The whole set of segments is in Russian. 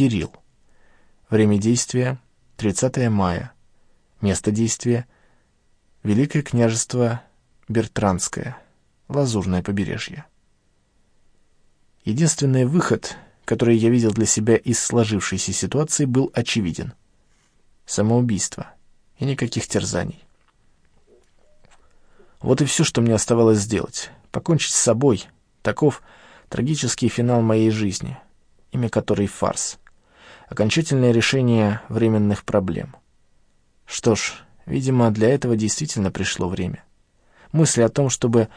Кирилл. Время действия — 30 мая. Место действия — Великое княжество Бертранское, Лазурное побережье. Единственный выход, который я видел для себя из сложившейся ситуации, был очевиден. Самоубийство и никаких терзаний. Вот и все, что мне оставалось сделать. Покончить с собой. Таков трагический финал моей жизни, имя которой фарс. Окончательное решение временных проблем. Что ж, видимо, для этого действительно пришло время. Мысль о том, чтобы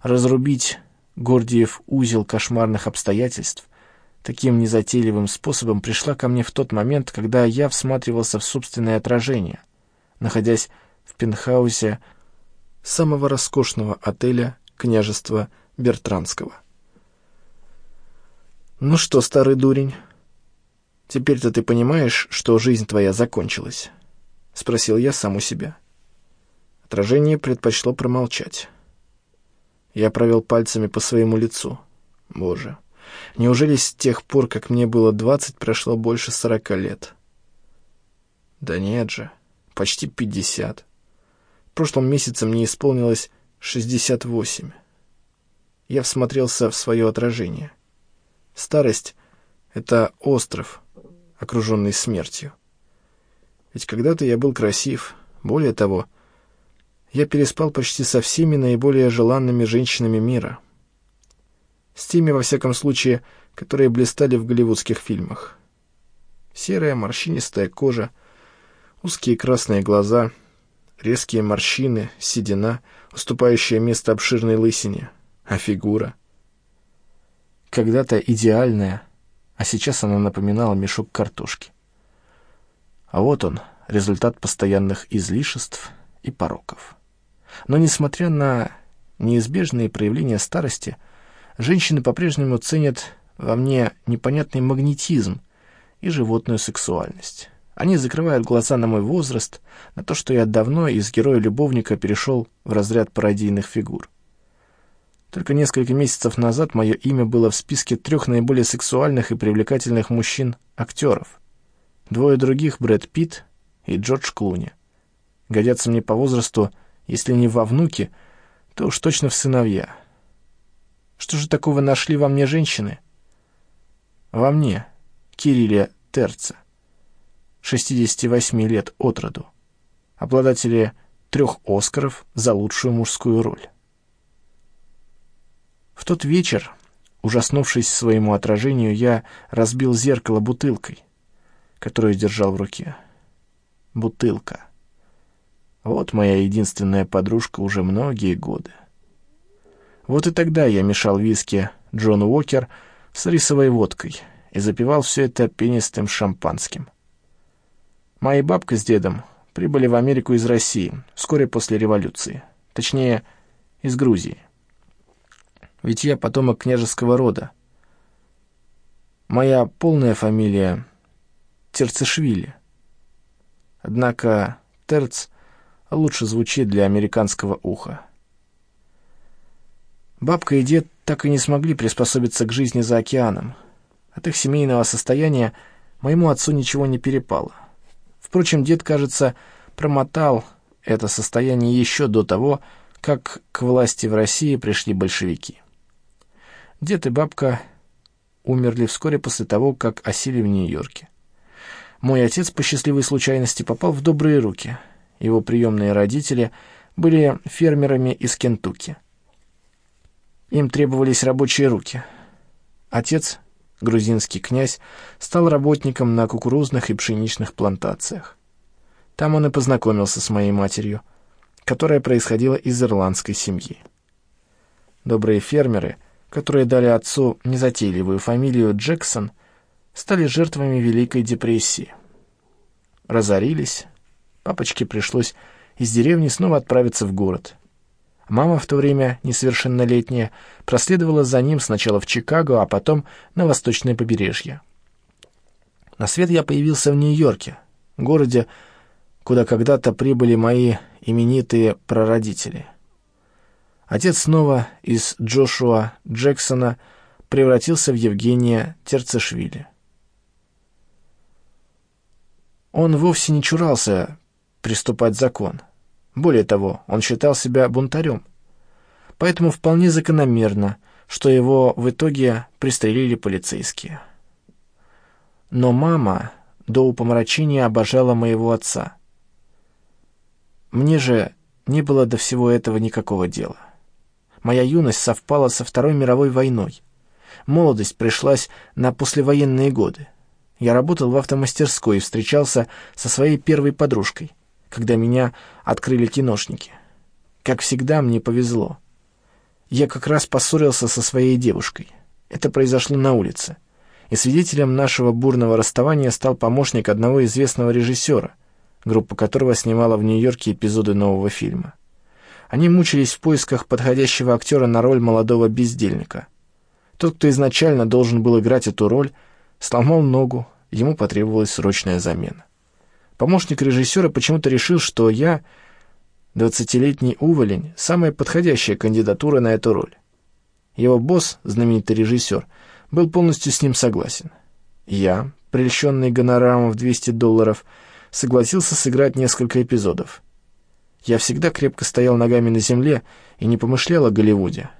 разрубить Гордиев узел кошмарных обстоятельств, таким незатейливым способом пришла ко мне в тот момент, когда я всматривался в собственное отражение, находясь в пентхаусе самого роскошного отеля княжества Бертранского. «Ну что, старый дурень, теперь-то ты понимаешь, что жизнь твоя закончилась?» — спросил я сам у себя. Отражение предпочло промолчать. Я провел пальцами по своему лицу. Боже, неужели с тех пор, как мне было двадцать, прошло больше сорока лет? Да нет же, почти пятьдесят. В прошлом месяце мне исполнилось шестьдесят восемь. Я всмотрелся в свое отражение. Старость — это остров, окруженный смертью. Ведь когда-то я был красив. Более того, я переспал почти со всеми наиболее желанными женщинами мира. С теми, во всяком случае, которые блистали в голливудских фильмах. Серая морщинистая кожа, узкие красные глаза — резкие морщины, седина, уступающая место обширной лысине, а фигура. Когда-то идеальная, а сейчас она напоминала мешок картошки. А вот он, результат постоянных излишеств и пороков. Но несмотря на неизбежные проявления старости, женщины по-прежнему ценят во мне непонятный магнетизм и животную сексуальность. Они закрывают глаза на мой возраст, на то, что я давно из героя-любовника перешел в разряд пародийных фигур. Только несколько месяцев назад мое имя было в списке трех наиболее сексуальных и привлекательных мужчин-актеров. Двое других — Брэд Питт и Джордж Клуни. Годятся мне по возрасту, если не во внуки, то уж точно в сыновья. Что же такого нашли во мне женщины? Во мне, Кирилле Терца. 68 лет от роду, обладатели трех «Оскаров» за лучшую мужскую роль. В тот вечер, ужаснувшись своему отражению, я разбил зеркало бутылкой, которую держал в руке. Бутылка. Вот моя единственная подружка уже многие годы. Вот и тогда я мешал виски Джон Уокер с рисовой водкой и запивал все это пенистым шампанским. Моя бабка с дедом прибыли в Америку из России вскоре после революции. Точнее, из Грузии. Ведь я потомок княжеского рода. Моя полная фамилия Терцешвили. Однако Терц лучше звучит для американского уха. Бабка и дед так и не смогли приспособиться к жизни за океаном. От их семейного состояния моему отцу ничего не перепало. Впрочем, дед, кажется, промотал это состояние еще до того, как к власти в России пришли большевики. Дед и бабка умерли вскоре после того, как осели в Нью-Йорке. Мой отец по счастливой случайности попал в добрые руки. Его приемные родители были фермерами из Кентукки. Им требовались рабочие руки. Отец грузинский князь, стал работником на кукурузных и пшеничных плантациях. Там он и познакомился с моей матерью, которая происходила из ирландской семьи. Добрые фермеры, которые дали отцу незатейливую фамилию Джексон, стали жертвами Великой депрессии. Разорились, папочке пришлось из деревни снова отправиться в город — Мама в то время, несовершеннолетняя, проследовала за ним сначала в Чикаго, а потом на восточное побережье. На свет я появился в Нью-Йорке, городе, куда когда-то прибыли мои именитые прародители. Отец снова из Джошуа Джексона превратился в Евгения Терцешвили. Он вовсе не чурался приступать закон. Более того, он считал себя бунтарем. Поэтому вполне закономерно, что его в итоге пристрелили полицейские. Но мама до упомрачения обожала моего отца. Мне же не было до всего этого никакого дела. Моя юность совпала со Второй мировой войной. Молодость пришлась на послевоенные годы. Я работал в автомастерской и встречался со своей первой подружкой, когда меня открыли киношники. Как всегда, мне повезло. Я как раз поссорился со своей девушкой. Это произошло на улице. И свидетелем нашего бурного расставания стал помощник одного известного режиссера, группа которого снимала в Нью-Йорке эпизоды нового фильма. Они мучились в поисках подходящего актера на роль молодого бездельника. Тот, кто изначально должен был играть эту роль, сломал ногу, ему потребовалась срочная замена. Помощник режиссера почему-то решил, что я, двадцатилетний уволень, самая подходящая кандидатура на эту роль. Его босс, знаменитый режиссер, был полностью с ним согласен. Я, прельщенный гонораром в 200 долларов, согласился сыграть несколько эпизодов. Я всегда крепко стоял ногами на земле и не помышлял о Голливуде.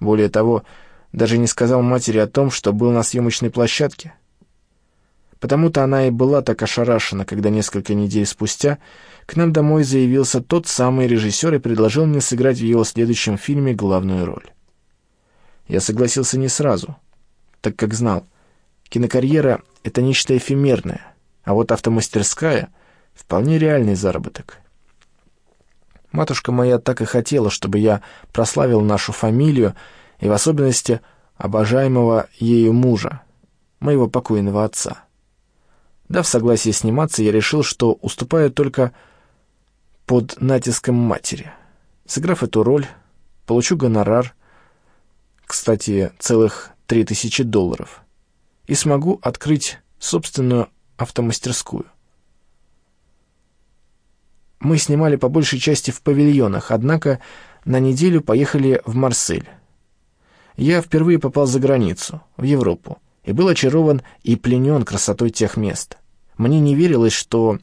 Более того, даже не сказал матери о том, что был на съемочной площадке. Потому-то она и была так ошарашена, когда несколько недель спустя к нам домой заявился тот самый режиссер и предложил мне сыграть в его следующем фильме главную роль. Я согласился не сразу, так как знал, кинокарьера — это нечто эфемерное, а вот автомастерская — вполне реальный заработок. Матушка моя так и хотела, чтобы я прославил нашу фамилию и в особенности обожаемого ею мужа, моего покойного отца. Дав согласие сниматься, я решил, что уступаю только под натиском матери. Сыграв эту роль, получу гонорар, кстати, целых три тысячи долларов, и смогу открыть собственную автомастерскую. Мы снимали по большей части в павильонах, однако на неделю поехали в Марсель. Я впервые попал за границу, в Европу, и был очарован и пленен красотой тех мест. Мне не верилось, что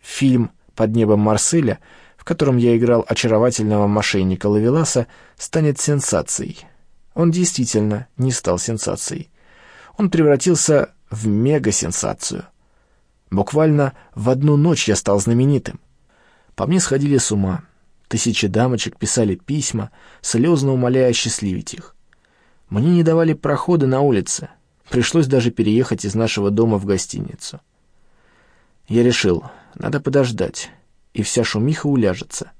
фильм «Под небом Марселя», в котором я играл очаровательного мошенника Лавеласа, станет сенсацией. Он действительно не стал сенсацией. Он превратился в мега-сенсацию. Буквально в одну ночь я стал знаменитым. По мне сходили с ума. Тысячи дамочек писали письма, слезно умоляя осчастливить их. Мне не давали прохода на улице. Пришлось даже переехать из нашего дома в гостиницу. Я решил, надо подождать, и вся шумиха уляжется.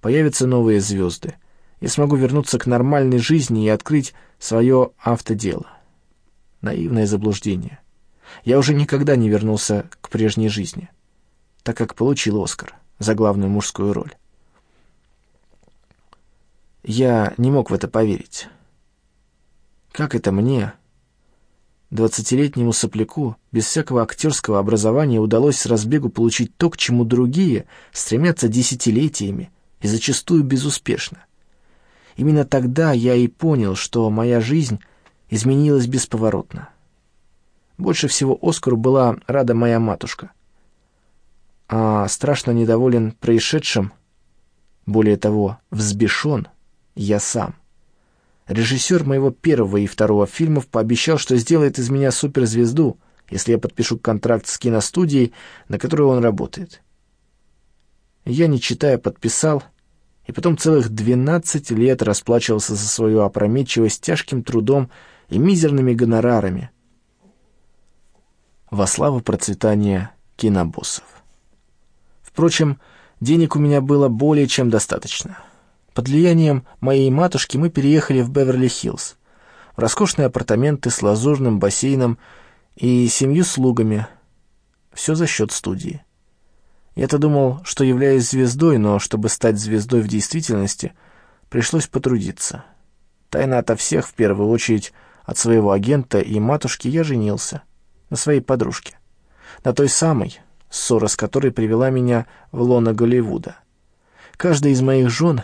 Появятся новые звезды. Я смогу вернуться к нормальной жизни и открыть свое автодело. Наивное заблуждение. Я уже никогда не вернулся к прежней жизни, так как получил Оскар за главную мужскую роль. Я не мог в это поверить. Как это мне, двадцатилетнему сопляку, без всякого актерского образования удалось с разбегу получить то, к чему другие стремятся десятилетиями и зачастую безуспешно? Именно тогда я и понял, что моя жизнь изменилась бесповоротно. Больше всего Оскару была рада моя матушка — а страшно недоволен происшедшим, более того, взбешен я сам. Режиссер моего первого и второго фильмов пообещал, что сделает из меня суперзвезду, если я подпишу контракт с киностудией, на которой он работает. Я, не читая, подписал, и потом целых двенадцать лет расплачивался за свою опрометчивость тяжким трудом и мизерными гонорарами во славу процветания кинобоссов. Впрочем, денег у меня было более чем достаточно. Под влиянием моей матушки мы переехали в Беверли-Хиллз, в роскошные апартаменты с лазурным бассейном и семью слугами. Все за счет студии. Я-то думал, что являюсь звездой, но чтобы стать звездой в действительности, пришлось потрудиться. Тайна ото всех, в первую очередь, от своего агента и матушки я женился. На своей подружке. На той самой, ссора с которой привела меня в лоно Голливуда. Каждая из моих жен,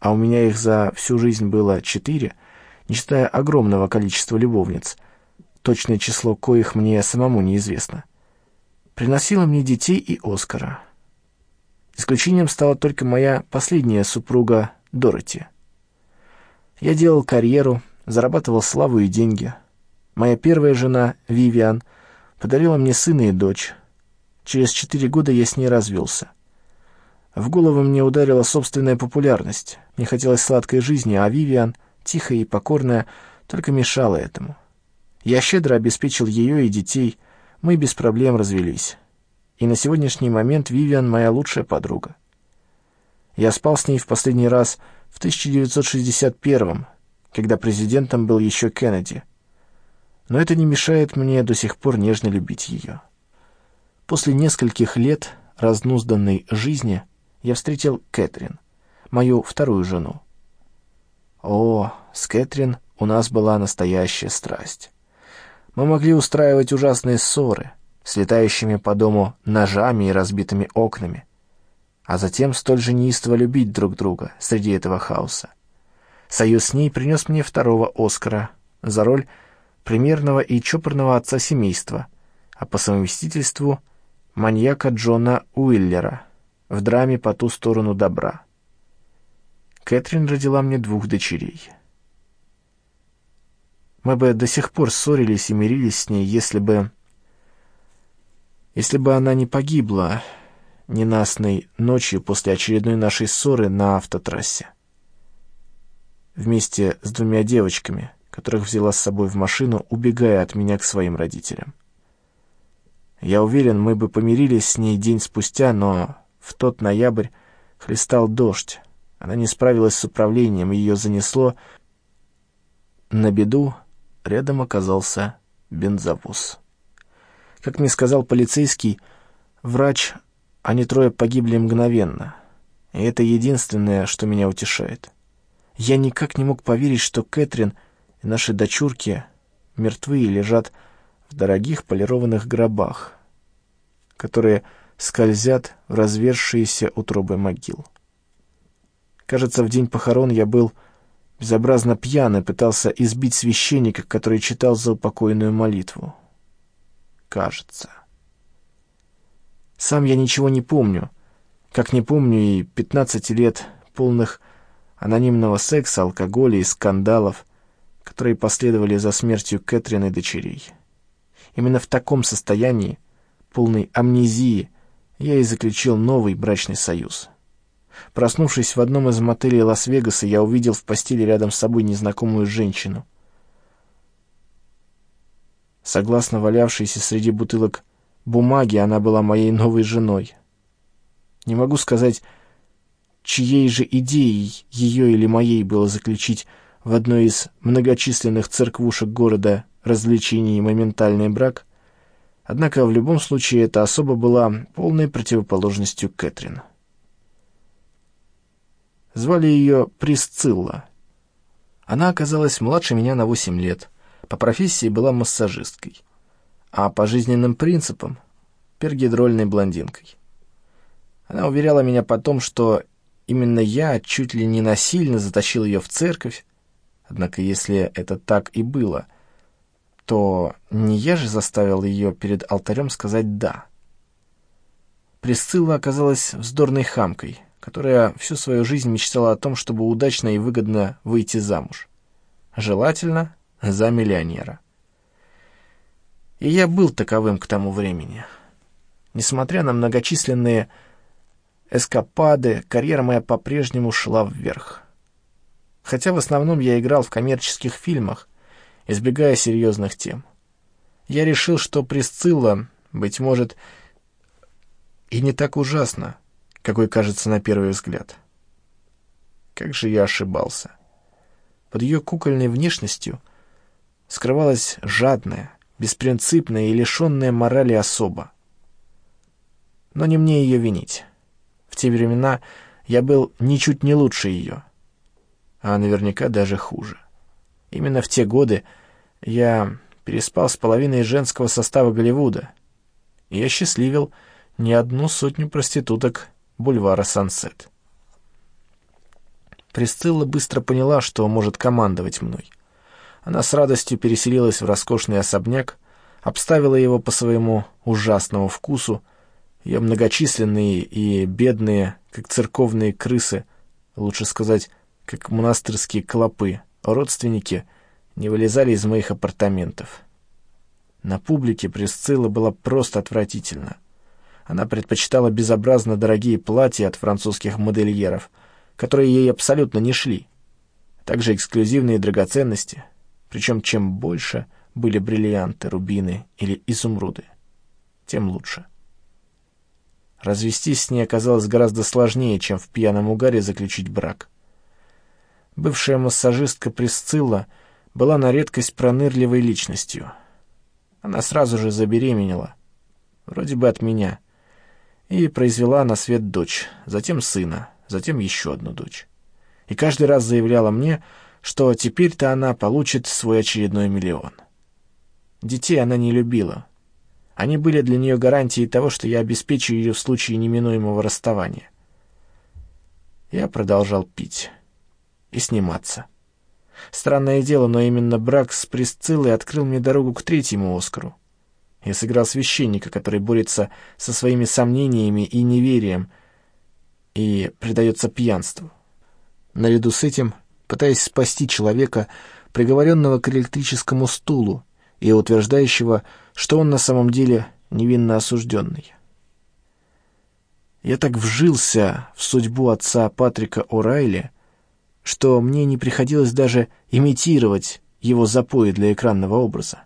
а у меня их за всю жизнь было четыре, не считая огромного количества любовниц, точное число коих мне самому неизвестно, приносила мне детей и Оскара. Исключением стала только моя последняя супруга Дороти. Я делал карьеру, зарабатывал славу и деньги. Моя первая жена, Вивиан, подарила мне сына и дочь. Через четыре года я с ней развелся. В голову мне ударила собственная популярность. Мне хотелось сладкой жизни, а Вивиан, тихая и покорная, только мешала этому. Я щедро обеспечил ее и детей, мы без проблем развелись. И на сегодняшний момент Вивиан моя лучшая подруга. Я спал с ней в последний раз в 1961 когда президентом был еще Кеннеди. Но это не мешает мне до сих пор нежно любить ее. После нескольких лет разнузданной жизни я встретил Кэтрин, мою вторую жену. О, с Кэтрин у нас была настоящая страсть. Мы могли устраивать ужасные ссоры с летающими по дому ножами и разбитыми окнами, а затем столь же неистово любить друг друга среди этого хаоса. Союз с ней принес мне второго Оскара за роль примерного и чопорного отца семейства, а по совместительству маньяка Джона Уиллера в драме «По ту сторону добра». Кэтрин родила мне двух дочерей — мы бы до сих пор ссорились и мирились с ней, если бы... Если бы она не погибла ненастной ночью после очередной нашей ссоры на автотрассе. Вместе с двумя девочками, которых взяла с собой в машину, убегая от меня к своим родителям. Я уверен, мы бы помирились с ней день спустя, но в тот ноябрь хлестал дождь. Она не справилась с управлением, ее занесло на беду Рядом оказался бензовоз. Как мне сказал полицейский, врач, они трое погибли мгновенно. И это единственное, что меня утешает. Я никак не мог поверить, что Кэтрин и наши дочурки мертвы и лежат в дорогих полированных гробах, которые скользят в развершиеся утробы могил. Кажется, в день похорон я был безобразно пьяный, пытался избить священника, который читал за упокойную молитву. Кажется. Сам я ничего не помню, как не помню и пятнадцати лет полных анонимного секса, алкоголя и скандалов, которые последовали за смертью Кэтрин и дочерей. Именно в таком состоянии, полной амнезии, я и заключил новый брачный союз. Проснувшись в одном из мотелей Лас-Вегаса, я увидел в постели рядом с собой незнакомую женщину. Согласно валявшейся среди бутылок бумаги, она была моей новой женой. Не могу сказать, чьей же идеей, ее или моей, было заключить в одной из многочисленных церквушек города развлечений моментальный брак, однако в любом случае эта особа была полной противоположностью Кэтрин. Звали ее Присцилла. Она оказалась младше меня на восемь лет, по профессии была массажисткой, а по жизненным принципам — пергидрольной блондинкой. Она уверяла меня потом, что именно я чуть ли не насильно затащил ее в церковь, однако если это так и было, то не я же заставил ее перед алтарем сказать «да». Присцилла оказалась вздорной хамкой — которая всю свою жизнь мечтала о том, чтобы удачно и выгодно выйти замуж. Желательно за миллионера. И я был таковым к тому времени. Несмотря на многочисленные эскапады, карьера моя по-прежнему шла вверх. Хотя в основном я играл в коммерческих фильмах, избегая серьезных тем. Я решил, что Присцилла, быть может, и не так ужасно, какой кажется на первый взгляд. Как же я ошибался. Под ее кукольной внешностью скрывалась жадная, беспринципная и лишенная морали особа. Но не мне ее винить. В те времена я был ничуть не лучше ее, а наверняка даже хуже. Именно в те годы я переспал с половиной женского состава Голливуда, я счастливил не одну сотню проституток бульвара Сансет. Присцилла быстро поняла, что может командовать мной. Она с радостью переселилась в роскошный особняк, обставила его по своему ужасному вкусу, ее многочисленные и бедные, как церковные крысы, лучше сказать, как монастырские клопы, родственники, не вылезали из моих апартаментов. На публике Присцилла была просто отвратительна. Она предпочитала безобразно дорогие платья от французских модельеров, которые ей абсолютно не шли. Также эксклюзивные драгоценности, причем чем больше были бриллианты, рубины или изумруды, тем лучше. Развестись с ней оказалось гораздо сложнее, чем в пьяном угаре заключить брак. Бывшая массажистка Присцилла была на редкость пронырливой личностью. Она сразу же забеременела, вроде бы от меня, и произвела на свет дочь, затем сына, затем еще одну дочь. И каждый раз заявляла мне, что теперь-то она получит свой очередной миллион. Детей она не любила, они были для нее гарантией того, что я обеспечу ее в случае неминуемого расставания. Я продолжал пить и сниматься. Странное дело, но именно брак с Присциллой открыл мне дорогу к третьему Оскару. Я сыграл священника, который борется со своими сомнениями и неверием и предается пьянству. Наряду с этим, пытаясь спасти человека, приговоренного к электрическому стулу, и утверждающего, что он на самом деле невинно осужденный. Я так вжился в судьбу отца Патрика О'Райли, что мне не приходилось даже имитировать его запои для экранного образа.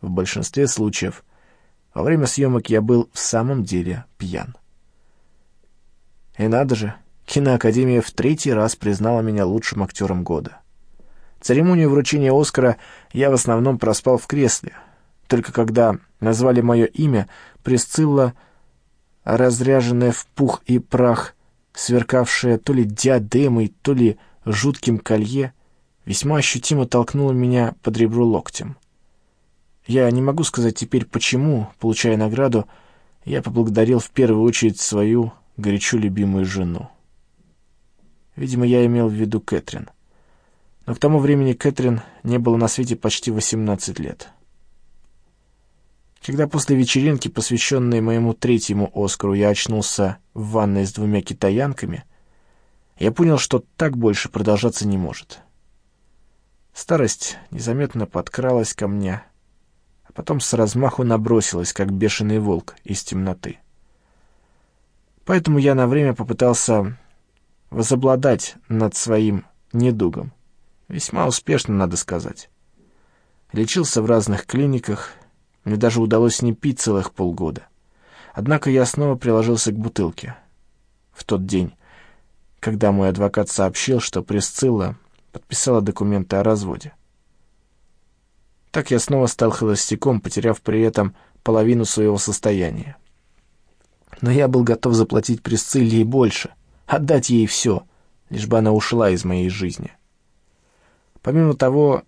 В большинстве случаев во время съемок я был в самом деле пьян. И надо же, киноакадемия в третий раз признала меня лучшим актером года. Церемонию вручения Оскара я в основном проспал в кресле. Только когда назвали мое имя, Присцилла, разряженная в пух и прах, сверкавшая то ли диадемой, то ли жутким колье, весьма ощутимо толкнула меня под ребро локтем. Я не могу сказать теперь, почему, получая награду, я поблагодарил в первую очередь свою горячо любимую жену. Видимо, я имел в виду Кэтрин. Но к тому времени Кэтрин не было на свете почти 18 лет. Когда после вечеринки, посвященной моему третьему Оскару, я очнулся в ванной с двумя китаянками, я понял, что так больше продолжаться не может. Старость незаметно подкралась ко мне, а потом с размаху набросилась, как бешеный волк из темноты. Поэтому я на время попытался возобладать над своим недугом. Весьма успешно, надо сказать. Лечился в разных клиниках, мне даже удалось не пить целых полгода. Однако я снова приложился к бутылке. В тот день, когда мой адвокат сообщил, что Присцилла подписала документы о разводе. Так я снова стал холостяком, потеряв при этом половину своего состояния. Но я был готов заплатить Присцилле и больше, отдать ей все, лишь бы она ушла из моей жизни. Помимо того,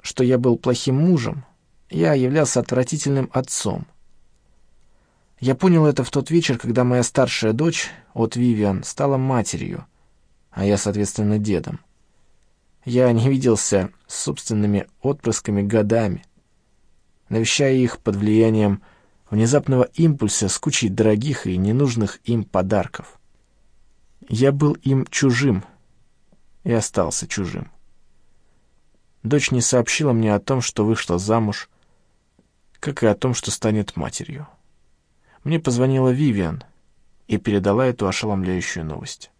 что я был плохим мужем, я являлся отвратительным отцом. Я понял это в тот вечер, когда моя старшая дочь, от Вивиан, стала матерью, а я, соответственно, дедом. Я не виделся с собственными отпрысками годами, навещая их под влиянием внезапного импульса с кучей дорогих и ненужных им подарков. Я был им чужим и остался чужим. Дочь не сообщила мне о том, что вышла замуж, как и о том, что станет матерью. Мне позвонила Вивиан и передала эту ошеломляющую новость.